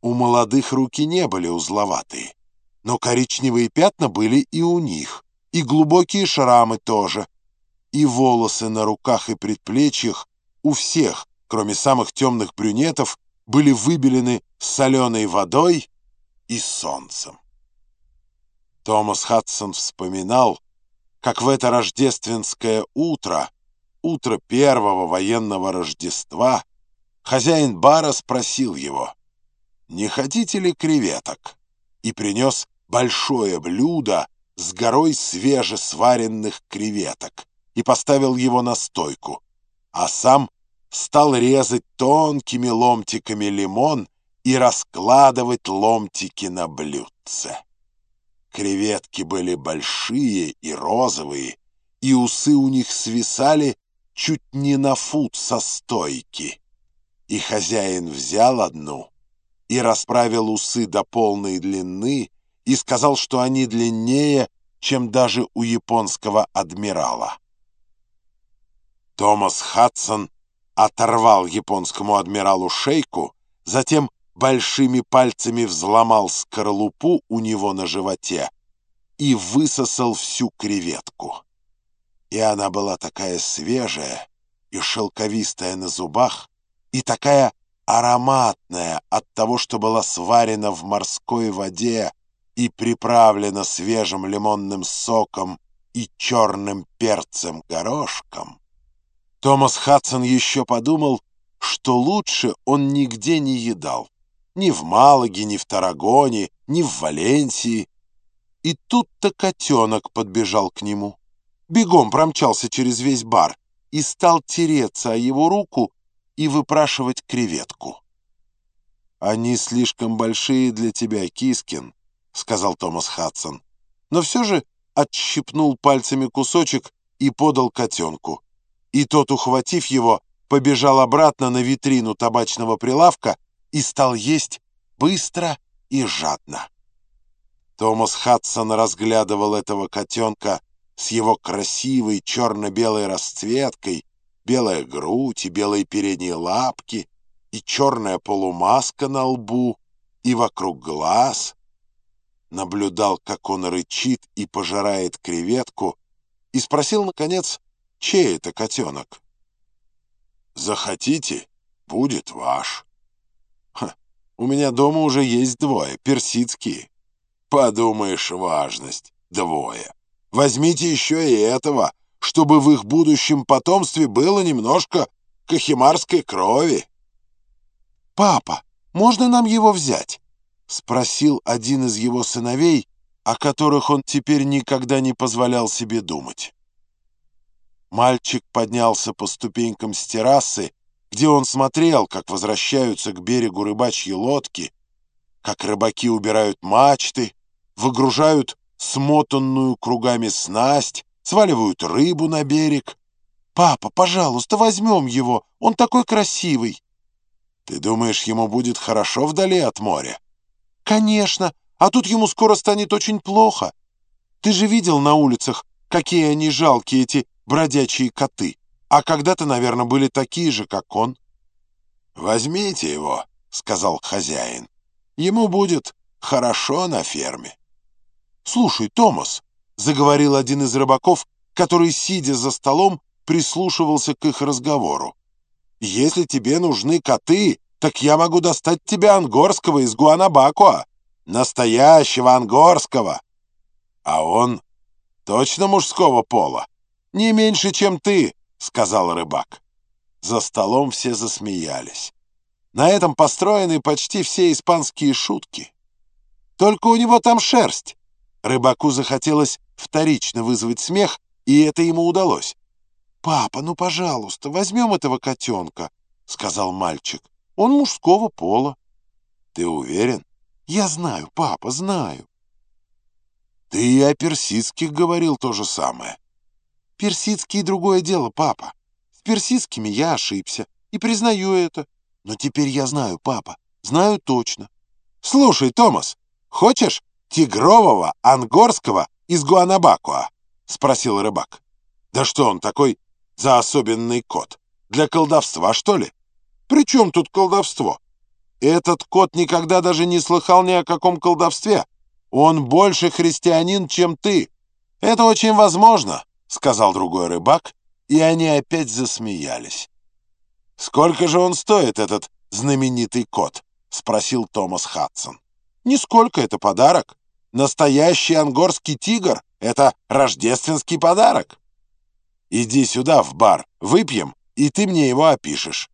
У молодых руки не были узловатые, но коричневые пятна были и у них, и глубокие шрамы тоже, и волосы на руках и предплечьях у всех, кроме самых темных брюнетов, были выбелены соленой водой и солнцем. Томас Хадсон вспоминал, как в это рождественское утро, утро первого военного Рождества, хозяин бара спросил его, не хотите ли креветок, и принес большое блюдо с горой свежесваренных креветок и поставил его на стойку, а сам стал резать тонкими ломтиками лимон и раскладывать ломтики на блюдце. Креветки были большие и розовые, и усы у них свисали чуть не на фут со стойки. И хозяин взял одну и расправил усы до полной длины и сказал, что они длиннее, чем даже у японского адмирала. Томас Хадсон оторвал японскому адмиралу шейку, затем большими пальцами взломал скорлупу у него на животе и высосал всю креветку. И она была такая свежая и шелковистая на зубах, и такая ароматная от того, что была сварена в морской воде и приправлена свежим лимонным соком и черным перцем-горошком. Томас Хадсон еще подумал, что лучше он нигде не едал. Ни в Малаге, ни в Тарагоне, ни в Валенсии. И тут-то котенок подбежал к нему. Бегом промчался через весь бар и стал тереться о его руку и выпрашивать креветку. «Они слишком большие для тебя, Кискин», — сказал Томас Хадсон. Но все же отщипнул пальцами кусочек и подал котенку. И тот, ухватив его, побежал обратно на витрину табачного прилавка и стал есть быстро и жадно. Томас Хадсон разглядывал этого котенка с его красивой черно-белой расцветкой, белая грудь и белые передние лапки, и черная полумаска на лбу, и вокруг глаз. Наблюдал, как он рычит и пожирает креветку, и спросил, наконец, чей это котенок. «Захотите, будет ваш». У меня дома уже есть двое, персидские. Подумаешь, важность, двое. Возьмите еще и этого, чтобы в их будущем потомстве было немножко кахимарской крови. «Папа, можно нам его взять?» — спросил один из его сыновей, о которых он теперь никогда не позволял себе думать. Мальчик поднялся по ступенькам с террасы где он смотрел, как возвращаются к берегу рыбачьи лодки, как рыбаки убирают мачты, выгружают смотанную кругами снасть, сваливают рыбу на берег. «Папа, пожалуйста, возьмем его, он такой красивый!» «Ты думаешь, ему будет хорошо вдали от моря?» «Конечно, а тут ему скоро станет очень плохо. Ты же видел на улицах, какие они жалкие, эти бродячие коты. А когда-то, наверное, были такие же, как он. «Возьмите его», — сказал хозяин. «Ему будет хорошо на ферме». «Слушай, Томас», — заговорил один из рыбаков, который, сидя за столом, прислушивался к их разговору. «Если тебе нужны коты, так я могу достать тебе ангорского из Гуанабакуа, настоящего ангорского. А он точно мужского пола, не меньше, чем ты». — сказал рыбак. За столом все засмеялись. На этом построены почти все испанские шутки. Только у него там шерсть. Рыбаку захотелось вторично вызвать смех, и это ему удалось. «Папа, ну, пожалуйста, возьмем этого котенка», — сказал мальчик. «Он мужского пола». «Ты уверен?» «Я знаю, папа, знаю». «Ты и о персидских говорил то же самое». Персидские другое дело, папа. С персидскими я ошибся и признаю это. Но теперь я знаю, папа, знаю точно. Слушай, Томас, хочешь тигрового ангорского из Гуанабакуа? Спросил рыбак. Да что он такой за особенный кот? Для колдовства, что ли? При чем тут колдовство? Этот кот никогда даже не слыхал ни о каком колдовстве. Он больше христианин, чем ты. Это очень возможно, — сказал другой рыбак, и они опять засмеялись. «Сколько же он стоит, этот знаменитый кот?» — спросил Томас Хадсон. «Нисколько, это подарок. Настоящий ангорский тигр — это рождественский подарок. Иди сюда, в бар, выпьем, и ты мне его опишешь».